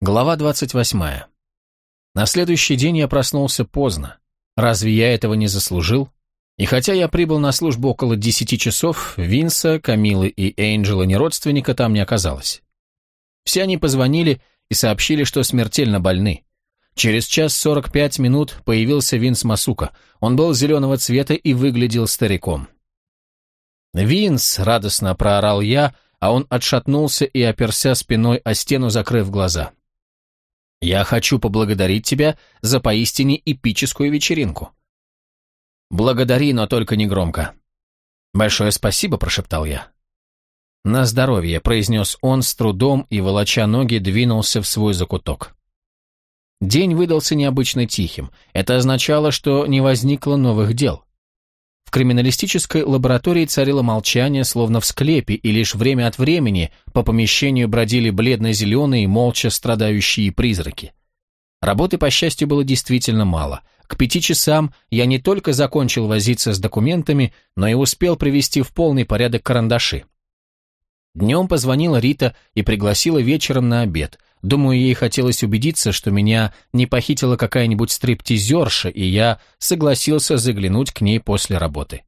Глава 28. На следующий день я проснулся поздно. Разве я этого не заслужил? И хотя я прибыл на службу около десяти часов, Винса, Камилы и Энджела ни родственника там не оказалось. Все они позвонили и сообщили, что смертельно больны. Через час сорок пять минут появился Винс Масука. Он был зеленого цвета и выглядел стариком. «Винс!» — радостно проорал я, а он отшатнулся и оперся спиной о стену, закрыв глаза. Я хочу поблагодарить тебя за поистине эпическую вечеринку. Благодари, но только не громко. Большое спасибо, прошептал я. На здоровье, произнес он с трудом и, волоча ноги, двинулся в свой закуток. День выдался необычно тихим. Это означало, что не возникло новых дел. В криминалистической лаборатории царило молчание, словно в склепе, и лишь время от времени по помещению бродили бледно-зеленые, молча страдающие призраки. Работы, по счастью, было действительно мало. К пяти часам я не только закончил возиться с документами, но и успел привести в полный порядок карандаши. Днем позвонила Рита и пригласила вечером на обед. Думаю, ей хотелось убедиться, что меня не похитила какая-нибудь стриптизерша, и я согласился заглянуть к ней после работы.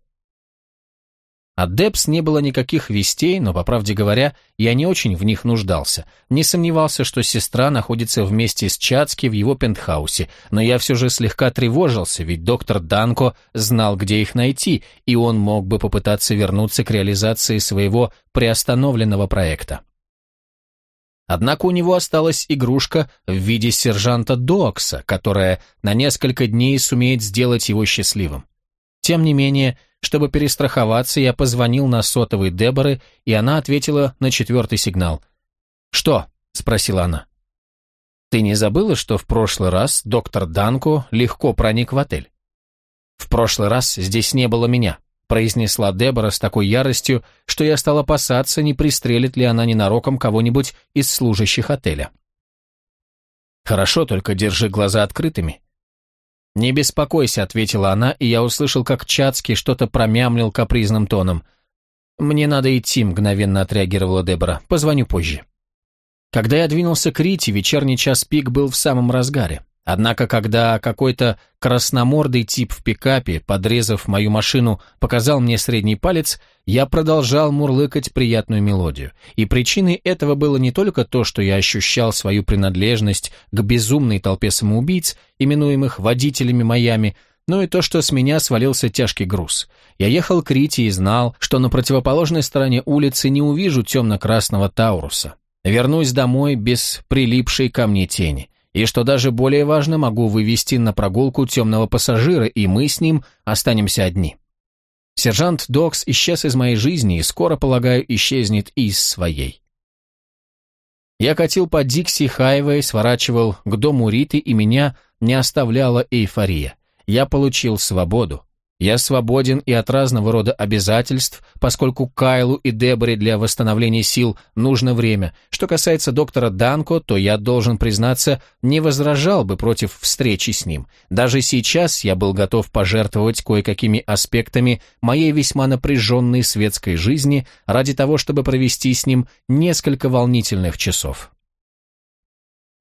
От Депс не было никаких вестей, но, по правде говоря, я не очень в них нуждался. Не сомневался, что сестра находится вместе с Чацки в его пентхаусе, но я все же слегка тревожился, ведь доктор Данко знал, где их найти, и он мог бы попытаться вернуться к реализации своего приостановленного проекта. Однако у него осталась игрушка в виде сержанта Докса, которая на несколько дней сумеет сделать его счастливым. Тем не менее, чтобы перестраховаться, я позвонил на сотовый Деборы, и она ответила на четвертый сигнал. «Что?» — спросила она. «Ты не забыла, что в прошлый раз доктор Данко легко проник в отель?» «В прошлый раз здесь не было меня», произнесла Дебора с такой яростью, что я стал опасаться, не пристрелит ли она ненароком кого-нибудь из служащих отеля. «Хорошо, только держи глаза открытыми». «Не беспокойся», — ответила она, и я услышал, как Чацкий что-то промямлил капризным тоном. «Мне надо идти», — мгновенно отреагировала Дебора. «Позвоню позже». Когда я двинулся к Рите, вечерний час пик был в самом разгаре. Однако, когда какой-то красномордый тип в пикапе, подрезав мою машину, показал мне средний палец, я продолжал мурлыкать приятную мелодию. И причиной этого было не только то, что я ощущал свою принадлежность к безумной толпе самоубийц, именуемых водителями Майами, но и то, что с меня свалился тяжкий груз. Я ехал к Рите и знал, что на противоположной стороне улицы не увижу темно-красного Тауруса. Вернусь домой без прилипшей ко мне тени и, что даже более важно, могу вывести на прогулку темного пассажира, и мы с ним останемся одни. Сержант Докс исчез из моей жизни и скоро, полагаю, исчезнет и из своей. Я катил по Дикси Хайвей, сворачивал к дому Риты, и меня не оставляла эйфория. Я получил свободу. Я свободен и от разного рода обязательств, поскольку Кайлу и Деборе для восстановления сил нужно время. Что касается доктора Данко, то я должен признаться, не возражал бы против встречи с ним. Даже сейчас я был готов пожертвовать кое-какими аспектами моей весьма напряженной светской жизни ради того, чтобы провести с ним несколько волнительных часов.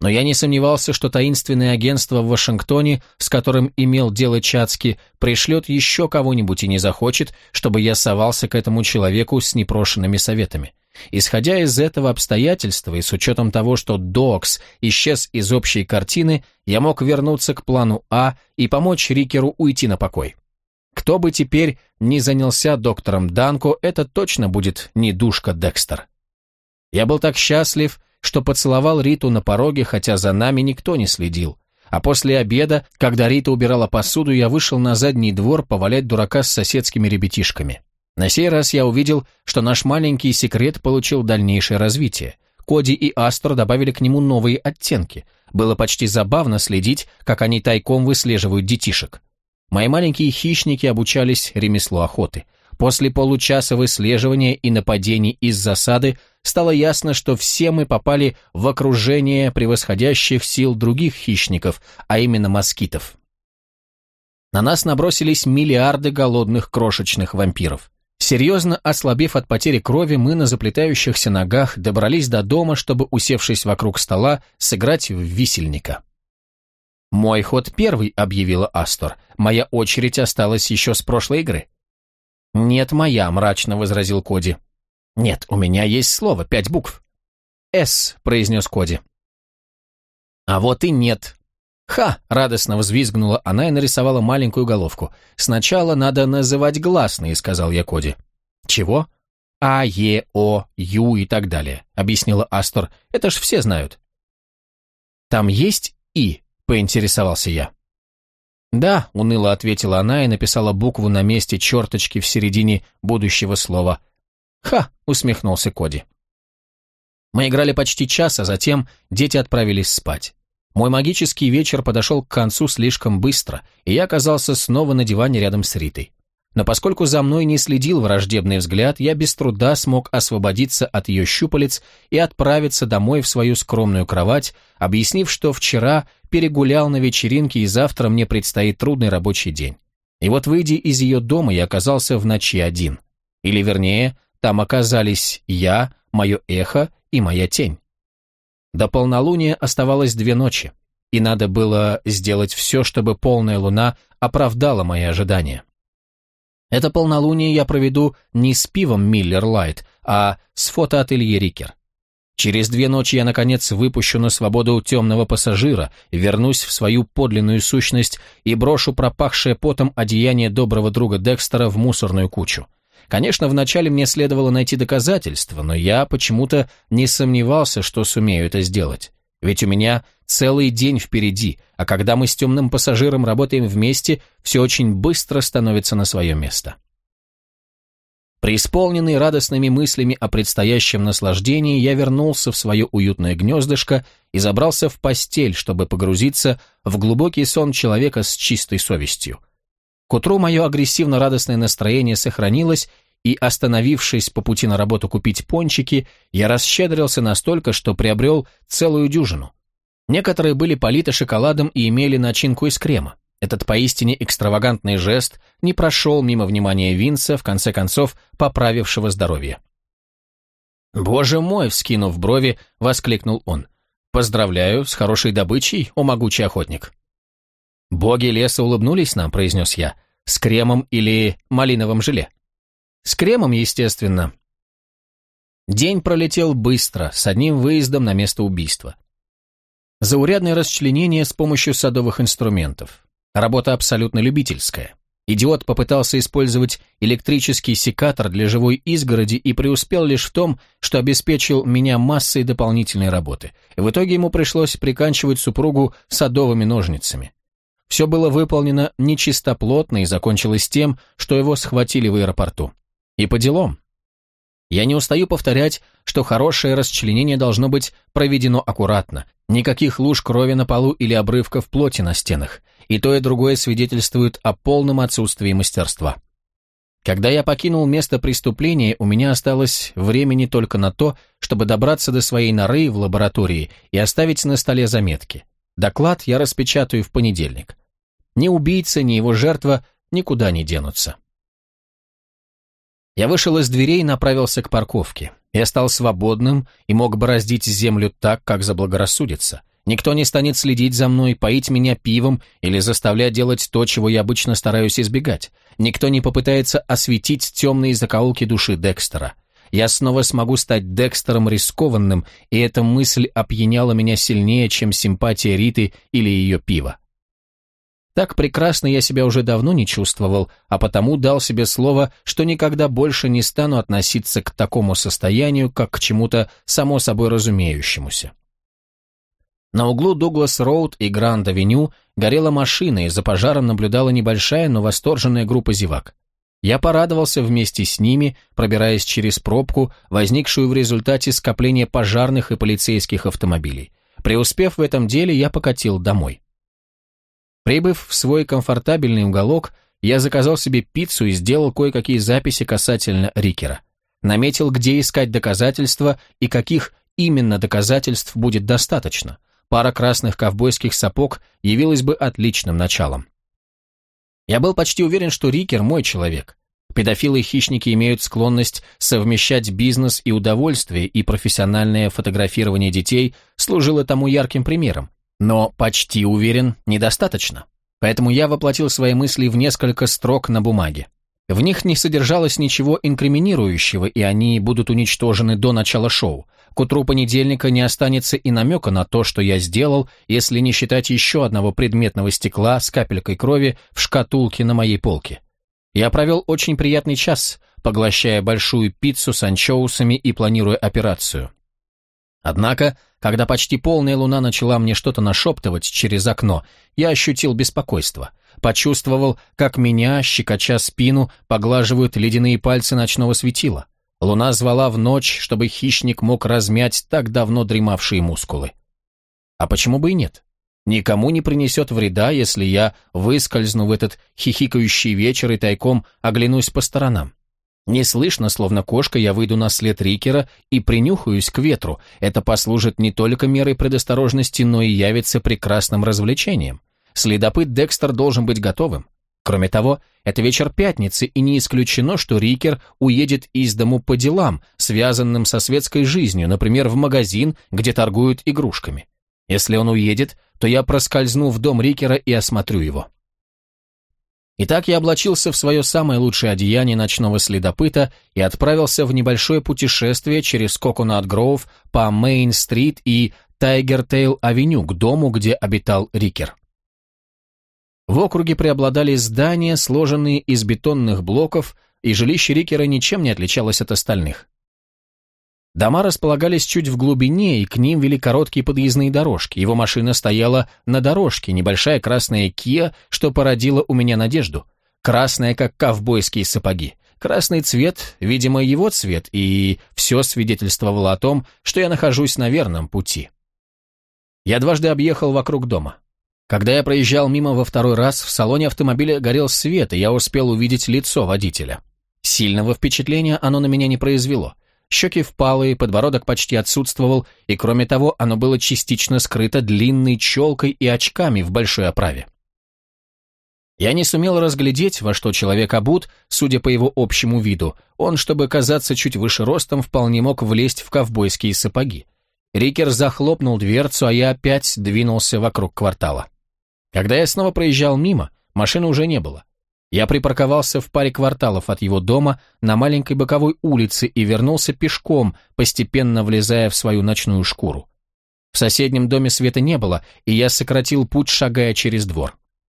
Но я не сомневался, что таинственное агентство в Вашингтоне, с которым имел дело Чацки, пришлет еще кого-нибудь и не захочет, чтобы я совался к этому человеку с непрошенными советами. Исходя из этого обстоятельства и с учетом того, что Докс исчез из общей картины, я мог вернуться к плану А и помочь Рикеру уйти на покой. Кто бы теперь не занялся доктором Данко, это точно будет не душка Декстер. Я был так счастлив, что поцеловал Риту на пороге, хотя за нами никто не следил. А после обеда, когда Рита убирала посуду, я вышел на задний двор повалять дурака с соседскими ребятишками. На сей раз я увидел, что наш маленький секрет получил дальнейшее развитие. Коди и Астор добавили к нему новые оттенки. Было почти забавно следить, как они тайком выслеживают детишек. Мои маленькие хищники обучались ремеслу охоты. После получаса выслеживания и нападений из засады стало ясно, что все мы попали в окружение превосходящих сил других хищников, а именно москитов. На нас набросились миллиарды голодных крошечных вампиров. Серьезно ослабев от потери крови, мы на заплетающихся ногах добрались до дома, чтобы, усевшись вокруг стола, сыграть в висельника. «Мой ход первый», — объявила Астор. «Моя очередь осталась еще с прошлой игры». «Нет, моя», — мрачно возразил Коди. «Нет, у меня есть слово, пять букв». «С», — произнес Коди. «А вот и нет». «Ха!» — радостно взвизгнула она и нарисовала маленькую головку. «Сначала надо называть гласные», — сказал я Коди. «Чего?» «А, Е, О, Ю и так далее», — объяснила Астор. «Это ж все знают». «Там есть И?» — поинтересовался я. «Да», — уныло ответила она и написала букву на месте черточки в середине будущего слова. «Ха!» — усмехнулся Коди. Мы играли почти час, а затем дети отправились спать. Мой магический вечер подошел к концу слишком быстро, и я оказался снова на диване рядом с Ритой. Но поскольку за мной не следил враждебный взгляд, я без труда смог освободиться от ее щупалец и отправиться домой в свою скромную кровать, объяснив, что вчера перегулял на вечеринке и завтра мне предстоит трудный рабочий день. И вот, выйдя из ее дома, я оказался в ночи один. Или, вернее, там оказались я, мое эхо и моя тень. До полнолуния оставалось две ночи, и надо было сделать все, чтобы полная луна оправдала мои ожидания. Это полнолуние я проведу не с пивом Миллер Лайт, а с фотоателье Рикер. Через две ночи я, наконец, выпущу на свободу темного пассажира, вернусь в свою подлинную сущность и брошу пропахшее потом одеяние доброго друга Декстера в мусорную кучу. Конечно, вначале мне следовало найти доказательства, но я почему-то не сомневался, что сумею это сделать. Ведь у меня целый день впереди, а когда мы с темным пассажиром работаем вместе, все очень быстро становится на свое место. Преисполненный радостными мыслями о предстоящем наслаждении, я вернулся в свое уютное гнездышко и забрался в постель, чтобы погрузиться в глубокий сон человека с чистой совестью. К утру мое агрессивно-радостное настроение сохранилось, и, остановившись по пути на работу купить пончики, я расщедрился настолько, что приобрел целую дюжину. Некоторые были политы шоколадом и имели начинку из крема. Этот поистине экстравагантный жест не прошел мимо внимания Винса, в конце концов, поправившего здоровье. «Боже мой!» — вскинув брови, воскликнул он. «Поздравляю с хорошей добычей, о могучий охотник!» «Боги леса улыбнулись нам», — произнес я, — «с кремом или малиновым желе?» «С кремом, естественно». День пролетел быстро, с одним выездом на место убийства. Заурядное расчленение с помощью садовых инструментов. Работа абсолютно любительская. Идиот попытался использовать электрический секатор для живой изгороди и преуспел лишь в том, что обеспечил меня массой дополнительной работы. В итоге ему пришлось приканчивать супругу садовыми ножницами. Все было выполнено нечистоплотно и закончилось тем, что его схватили в аэропорту. И по делам. Я не устаю повторять, что хорошее расчленение должно быть проведено аккуратно, никаких луж крови на полу или обрывков плоти на стенах, и то и другое свидетельствует о полном отсутствии мастерства. Когда я покинул место преступления, у меня осталось времени только на то, чтобы добраться до своей норы в лаборатории и оставить на столе заметки. Доклад я распечатаю в понедельник. Ни убийца, ни его жертва никуда не денутся. Я вышел из дверей и направился к парковке. Я стал свободным и мог бороздить землю так, как заблагорассудится. Никто не станет следить за мной, поить меня пивом или заставлять делать то, чего я обычно стараюсь избегать. Никто не попытается осветить темные закоулки души Декстера. Я снова смогу стать Декстером рискованным, и эта мысль опьяняла меня сильнее, чем симпатия Риты или ее пива. Так прекрасно я себя уже давно не чувствовал, а потому дал себе слово, что никогда больше не стану относиться к такому состоянию, как к чему-то само собой разумеющемуся. На углу Дуглас-Роуд и Гранд-Авеню горела машина, и за пожаром наблюдала небольшая, но восторженная группа зевак. Я порадовался вместе с ними, пробираясь через пробку, возникшую в результате скопления пожарных и полицейских автомобилей. Преуспев в этом деле, я покатил домой. Прибыв в свой комфортабельный уголок, я заказал себе пиццу и сделал кое-какие записи касательно Рикера. Наметил, где искать доказательства и каких именно доказательств будет достаточно. Пара красных ковбойских сапог явилась бы отличным началом. Я был почти уверен, что Рикер мой человек. Педофилы-хищники имеют склонность совмещать бизнес и удовольствие, и профессиональное фотографирование детей служило тому ярким примером. Но, почти уверен, недостаточно. Поэтому я воплотил свои мысли в несколько строк на бумаге. В них не содержалось ничего инкриминирующего, и они будут уничтожены до начала шоу. К утру понедельника не останется и намека на то, что я сделал, если не считать еще одного предметного стекла с капелькой крови в шкатулке на моей полке. Я провел очень приятный час, поглощая большую пиццу с анчоусами и планируя операцию. Однако, когда почти полная луна начала мне что-то нашептывать через окно, я ощутил беспокойство. Почувствовал, как меня, щекоча спину, поглаживают ледяные пальцы ночного светила. Луна звала в ночь, чтобы хищник мог размять так давно дремавшие мускулы. А почему бы и нет? Никому не принесет вреда, если я выскользну в этот хихикающий вечер и тайком оглянусь по сторонам. Не слышно, словно кошка, я выйду на след Рикера и принюхаюсь к ветру. Это послужит не только мерой предосторожности, но и явится прекрасным развлечением. Следопыт Декстер должен быть готовым. Кроме того, это вечер пятницы, и не исключено, что Рикер уедет из дому по делам, связанным со светской жизнью, например, в магазин, где торгуют игрушками. Если он уедет, то я проскользну в дом Рикера и осмотрю его. Итак, я облачился в свое самое лучшее одеяние ночного следопыта и отправился в небольшое путешествие через Коконат-Гроув по Мейн-стрит и Тайгертейл-авеню к дому, где обитал Рикер. В округе преобладали здания, сложенные из бетонных блоков, и жилище Рикера ничем не отличалось от остальных. Дома располагались чуть в глубине, и к ним вели короткие подъездные дорожки. Его машина стояла на дорожке, небольшая красная Kia, что породило у меня надежду. Красная, как ковбойские сапоги. Красный цвет, видимо, его цвет, и все свидетельствовало о том, что я нахожусь на верном пути. Я дважды объехал вокруг дома. Когда я проезжал мимо во второй раз, в салоне автомобиля горел свет, и я успел увидеть лицо водителя. Сильного впечатления оно на меня не произвело. Щеки впалые, подбородок почти отсутствовал, и кроме того, оно было частично скрыто длинной челкой и очками в большой оправе. Я не сумел разглядеть, во что человек обут, судя по его общему виду. Он, чтобы казаться чуть выше ростом, вполне мог влезть в ковбойские сапоги. Рикер захлопнул дверцу, а я опять двинулся вокруг квартала. Когда я снова проезжал мимо, машины уже не было. Я припарковался в паре кварталов от его дома на маленькой боковой улице и вернулся пешком, постепенно влезая в свою ночную шкуру. В соседнем доме света не было, и я сократил путь, шагая через двор.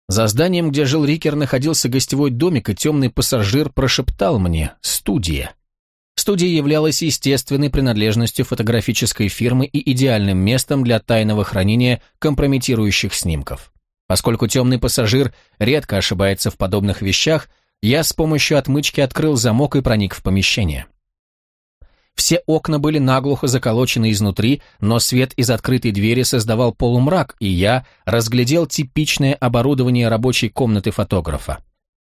За зданием, где жил Рикер, находился гостевой домик, и темный пассажир прошептал мне «Студия». Студия являлась естественной принадлежностью фотографической фирмы и идеальным местом для тайного хранения компрометирующих снимков. Поскольку темный пассажир редко ошибается в подобных вещах, я с помощью отмычки открыл замок и проник в помещение. Все окна были наглухо заколочены изнутри, но свет из открытой двери создавал полумрак, и я разглядел типичное оборудование рабочей комнаты фотографа.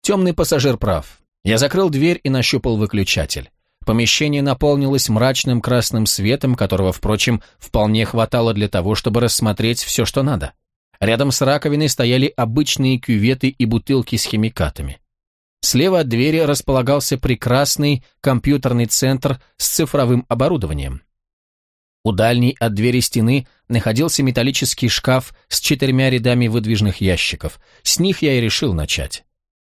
Темный пассажир прав. Я закрыл дверь и нащупал выключатель. Помещение наполнилось мрачным красным светом, которого, впрочем, вполне хватало для того, чтобы рассмотреть все, что надо. Рядом с раковиной стояли обычные кюветы и бутылки с химикатами. Слева от двери располагался прекрасный компьютерный центр с цифровым оборудованием. У дальней от двери стены находился металлический шкаф с четырьмя рядами выдвижных ящиков. С них я и решил начать.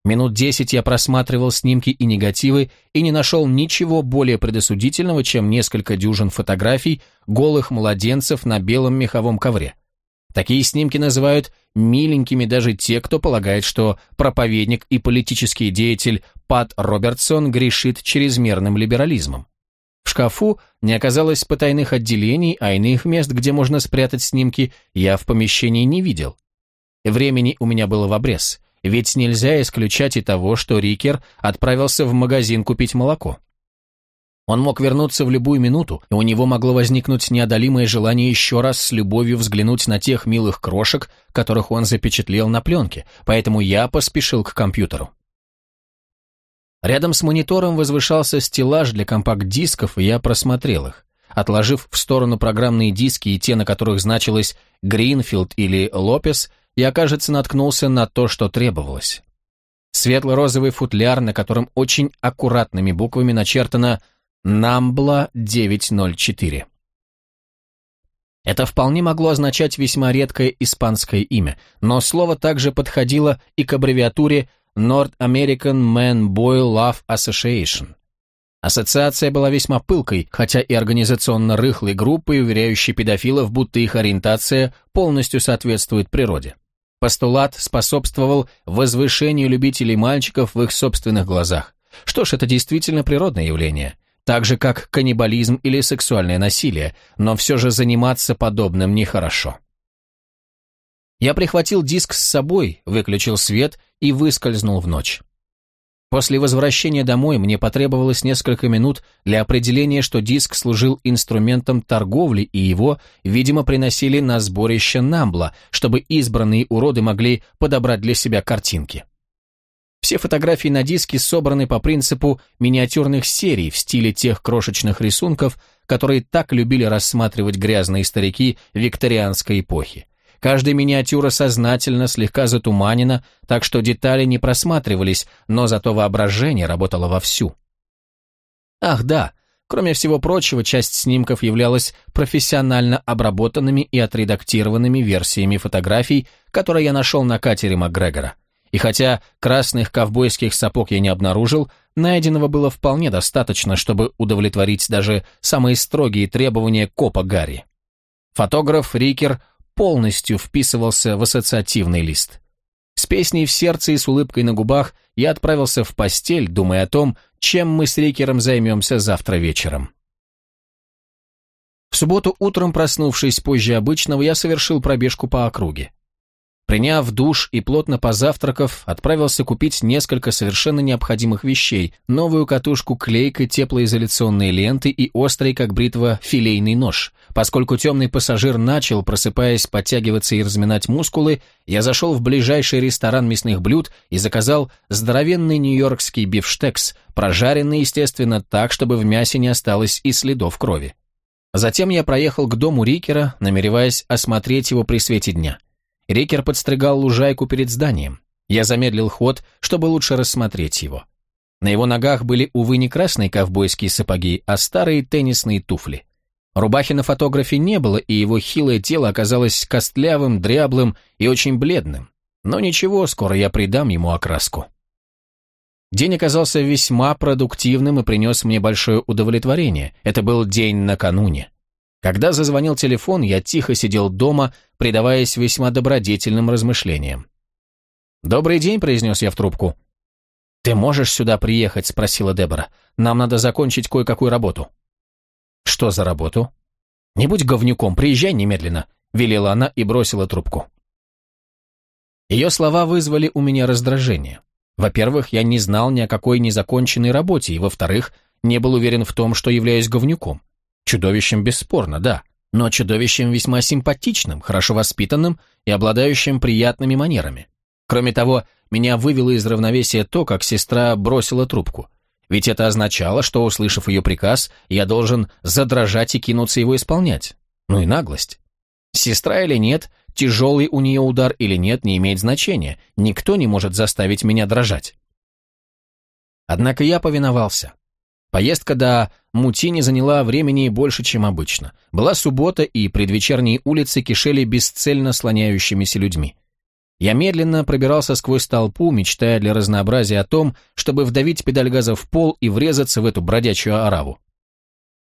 Минут десять я просматривал снимки и негативы и не нашел ничего более предосудительного, чем несколько дюжин фотографий голых младенцев на белом меховом ковре. Такие снимки называют миленькими даже те, кто полагает, что проповедник и политический деятель Пат Робертсон грешит чрезмерным либерализмом. В шкафу не оказалось потайных отделений, а иных мест, где можно спрятать снимки, я в помещении не видел. Времени у меня было в обрез, ведь нельзя исключать и того, что Рикер отправился в магазин купить молоко. Он мог вернуться в любую минуту, и у него могло возникнуть неодолимое желание еще раз с любовью взглянуть на тех милых крошек, которых он запечатлел на пленке, поэтому я поспешил к компьютеру. Рядом с монитором возвышался стеллаж для компакт-дисков, и я просмотрел их. Отложив в сторону программные диски и те, на которых значилось «Гринфилд» или «Лопес», я, кажется, наткнулся на то, что требовалось. светло-розовый футляр, на котором очень аккуратными буквами начертано «Намбла 904». Это вполне могло означать весьма редкое испанское имя, но слово также подходило и к аббревиатуре North American Man Boy Love Association. Ассоциация была весьма пылкой, хотя и организационно рыхлой группой, уверяющей педофилов, будто их ориентация полностью соответствует природе. Постулат способствовал возвышению любителей мальчиков в их собственных глазах. Что ж, это действительно природное явление – так же, как каннибализм или сексуальное насилие, но все же заниматься подобным нехорошо. Я прихватил диск с собой, выключил свет и выскользнул в ночь. После возвращения домой мне потребовалось несколько минут для определения, что диск служил инструментом торговли, и его, видимо, приносили на сборище Намбла, чтобы избранные уроды могли подобрать для себя картинки. Все фотографии на диске собраны по принципу миниатюрных серий в стиле тех крошечных рисунков, которые так любили рассматривать грязные старики викторианской эпохи. Каждая миниатюра сознательно слегка затуманена, так что детали не просматривались, но зато воображение работало вовсю. Ах да, кроме всего прочего, часть снимков являлась профессионально обработанными и отредактированными версиями фотографий, которые я нашел на катере МакГрегора. И хотя красных ковбойских сапог я не обнаружил, найденного было вполне достаточно, чтобы удовлетворить даже самые строгие требования копа Гарри. Фотограф Рикер полностью вписывался в ассоциативный лист. С песней в сердце и с улыбкой на губах я отправился в постель, думая о том, чем мы с Рикером займемся завтра вечером. В субботу утром, проснувшись позже обычного, я совершил пробежку по округе. Приняв душ и плотно позавтракав, отправился купить несколько совершенно необходимых вещей, новую катушку клейкой, теплоизоляционные ленты и острый, как бритва, филейный нож. Поскольку темный пассажир начал, просыпаясь, подтягиваться и разминать мускулы, я зашел в ближайший ресторан мясных блюд и заказал здоровенный нью-йоркский бифштекс, прожаренный, естественно, так, чтобы в мясе не осталось и следов крови. Затем я проехал к дому Рикера, намереваясь осмотреть его при свете дня. Рикер подстригал лужайку перед зданием. Я замедлил ход, чтобы лучше рассмотреть его. На его ногах были, увы, не красные ковбойские сапоги, а старые теннисные туфли. Рубахи на фотографе не было, и его хилое тело оказалось костлявым, дряблым и очень бледным. Но ничего, скоро я придам ему окраску. День оказался весьма продуктивным и принес мне большое удовлетворение. Это был день накануне. Когда зазвонил телефон, я тихо сидел дома, предаваясь весьма добродетельным размышлениям. «Добрый день», — произнес я в трубку. «Ты можешь сюда приехать?» — спросила Дебора. «Нам надо закончить кое-какую работу». «Что за работу?» «Не будь говнюком, приезжай немедленно», — велела она и бросила трубку. Ее слова вызвали у меня раздражение. Во-первых, я не знал ни о какой незаконченной работе, и, во-вторых, не был уверен в том, что являюсь говнюком. Чудовищем бесспорно, да, но чудовищем весьма симпатичным, хорошо воспитанным и обладающим приятными манерами. Кроме того, меня вывело из равновесия то, как сестра бросила трубку. Ведь это означало, что, услышав ее приказ, я должен задрожать и кинуться его исполнять. Ну и наглость. Сестра или нет, тяжелый у нее удар или нет, не имеет значения. Никто не может заставить меня дрожать. Однако я повиновался. Поездка до Мутини заняла времени больше, чем обычно. Была суббота, и предвечерние улицы кишели бесцельно слоняющимися людьми. Я медленно пробирался сквозь толпу, мечтая для разнообразия о том, чтобы вдавить педаль газа в пол и врезаться в эту бродячую ораву.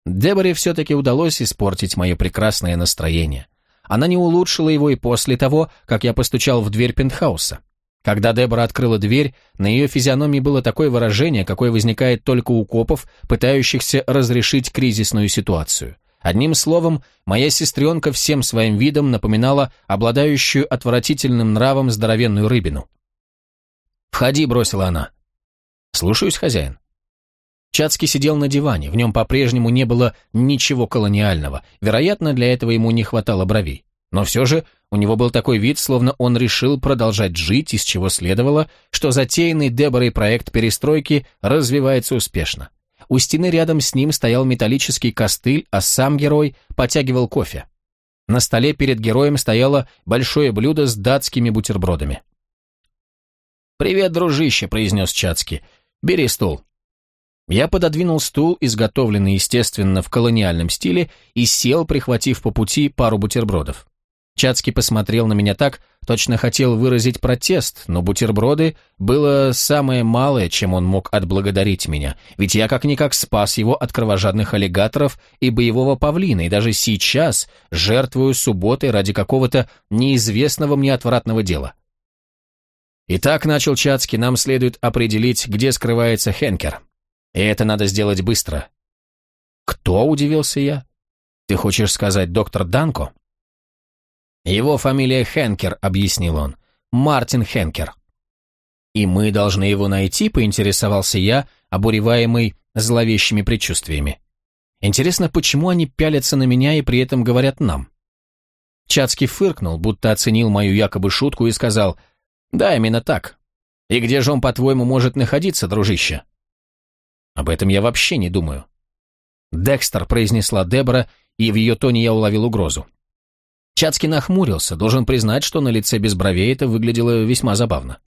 Деборе все-таки удалось испортить мое прекрасное настроение. Она не улучшила его и после того, как я постучал в дверь пентхауса. Когда Дебора открыла дверь, на ее физиономии было такое выражение, какое возникает только у копов, пытающихся разрешить кризисную ситуацию. Одним словом, моя сестренка всем своим видом напоминала обладающую отвратительным нравом здоровенную рыбину. «Входи», — бросила она. «Слушаюсь, хозяин». Чацкий сидел на диване, в нем по-прежнему не было ничего колониального, вероятно, для этого ему не хватало бровей. Но все же у него был такой вид, словно он решил продолжать жить, из чего следовало, что затеянный Деборой проект перестройки развивается успешно. У стены рядом с ним стоял металлический костыль, а сам герой потягивал кофе. На столе перед героем стояло большое блюдо с датскими бутербродами. «Привет, дружище», — произнес Чацки. «Бери стул». Я пододвинул стул, изготовленный, естественно, в колониальном стиле, и сел, прихватив по пути пару бутербродов. Чацкий посмотрел на меня так, точно хотел выразить протест, но бутерброды было самое малое, чем он мог отблагодарить меня, ведь я как-никак спас его от кровожадных аллигаторов и боевого павлина, и даже сейчас жертвую субботой ради какого-то неизвестного мне отвратного дела. Итак, начал Чацкий, нам следует определить, где скрывается Хенкер. И это надо сделать быстро. Кто, удивился я? Ты хочешь сказать доктор Данко? «Его фамилия Хенкер», — объяснил он. «Мартин Хенкер». «И мы должны его найти», — поинтересовался я, обуреваемый зловещими предчувствиями. «Интересно, почему они пялятся на меня и при этом говорят нам?» Чацкий фыркнул, будто оценил мою якобы шутку и сказал, «Да, именно так. И где же он, по-твоему, может находиться, дружище?» «Об этом я вообще не думаю». «Декстер», — произнесла Дебора, и в ее тоне я уловил угрозу. Чацкий нахмурился, должен признать, что на лице без бровей это выглядело весьма забавно.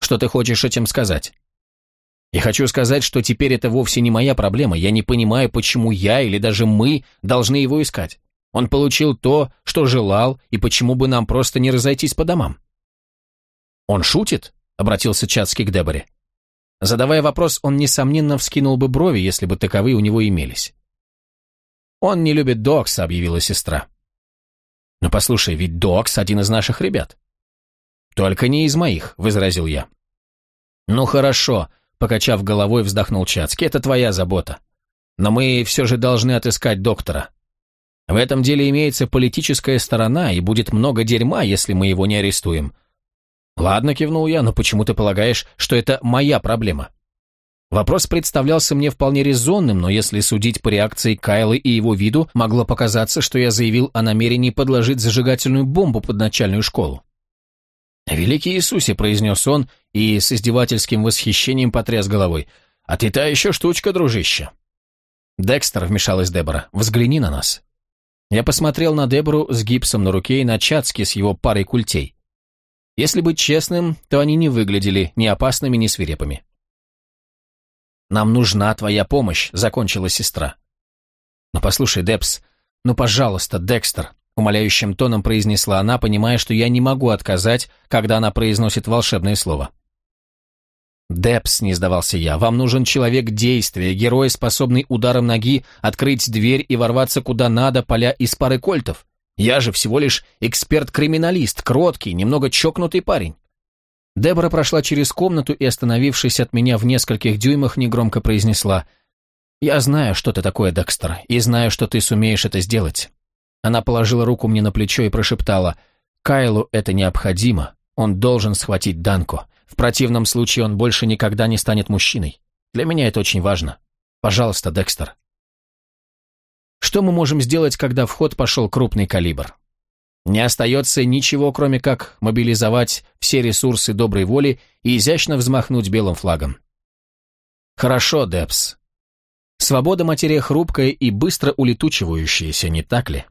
«Что ты хочешь этим сказать?» «Я хочу сказать, что теперь это вовсе не моя проблема. Я не понимаю, почему я или даже мы должны его искать. Он получил то, что желал, и почему бы нам просто не разойтись по домам?» «Он шутит?» — обратился Чацкий к Деборе. Задавая вопрос, он, несомненно, вскинул бы брови, если бы таковые у него имелись. «Он не любит Докса», — объявила сестра. «Но послушай, ведь Докс один из наших ребят». «Только не из моих», — возразил я. «Ну хорошо», — покачав головой, вздохнул Чацкий, — «это твоя забота. Но мы все же должны отыскать доктора. В этом деле имеется политическая сторона, и будет много дерьма, если мы его не арестуем». «Ладно», — кивнул я, — «но почему ты полагаешь, что это моя проблема?» Вопрос представлялся мне вполне резонным, но если судить по реакции Кайлы и его виду, могло показаться, что я заявил о намерении подложить зажигательную бомбу под начальную школу. «Великий Иисусе», — произнес он и с издевательским восхищением потряс головой. «А ты та еще штучка, дружище». «Декстер», — вмешалась Дебора, — «взгляни на нас». Я посмотрел на Дебору с гипсом на руке и на Чацки с его парой культей. Если быть честным, то они не выглядели ни опасными, ни свирепыми. Нам нужна твоя помощь», — закончила сестра. «Ну послушай, Депс, ну пожалуйста, Декстер», — умоляющим тоном произнесла она, понимая, что я не могу отказать, когда она произносит волшебное слово. «Депс», — не сдавался я, — «вам нужен человек действия, герой, способный ударом ноги открыть дверь и ворваться куда надо, поля из пары кольтов. Я же всего лишь эксперт-криминалист, кроткий, немного чокнутый парень. Дебора прошла через комнату и, остановившись от меня в нескольких дюймах, негромко произнесла «Я знаю, что ты такое, Декстер, и знаю, что ты сумеешь это сделать». Она положила руку мне на плечо и прошептала «Кайлу это необходимо, он должен схватить Данко. В противном случае он больше никогда не станет мужчиной. Для меня это очень важно. Пожалуйста, Декстер». Что мы можем сделать, когда в ход пошел крупный калибр? Не остается ничего, кроме как мобилизовать все ресурсы доброй воли и изящно взмахнуть белым флагом. Хорошо, Депс. Свобода материя хрупкая и быстро улетучивающаяся, не так ли?